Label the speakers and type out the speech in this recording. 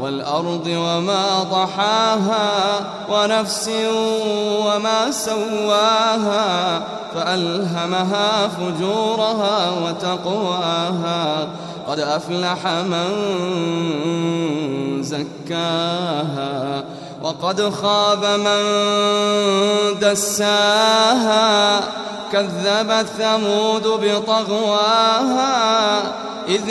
Speaker 1: والأرض وما ضحاها ونفس وما سواها فألهمها فجورها وتقواها قد أفلح من زكاها وقد خاب من دساها كذبت ثمود بطغواها إذ